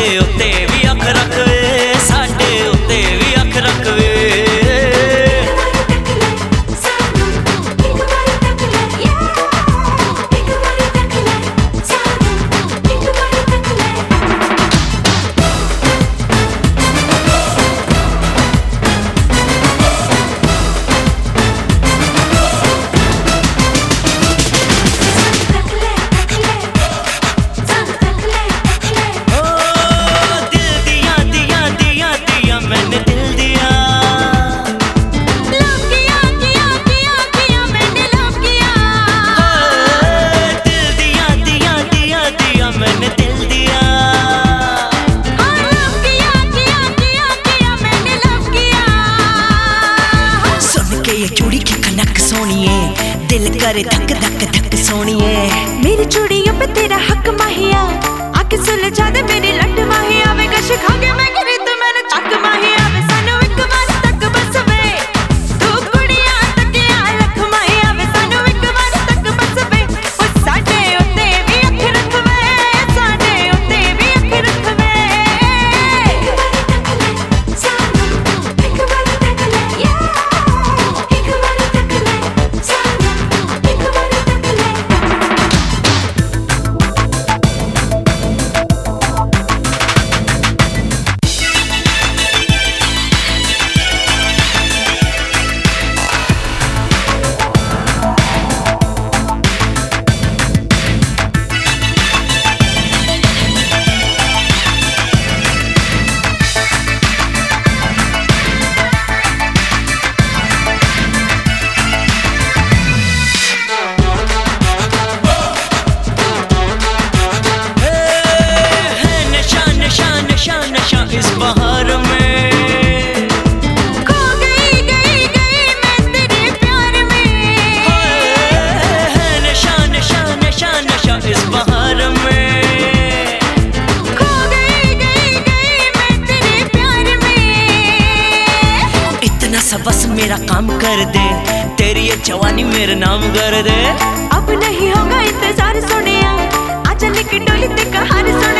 veo ਕਰੇ ਧੱਕ ਧੱਕ ਧੱਕ ਸੋਣੀਏ बस मेरा काम कर दे। तेरी ये जवानी मेरा नाम कर दे। अब नहीं होगा इंतज़ार सुने आज लेके डोली तेरे कहानी सुने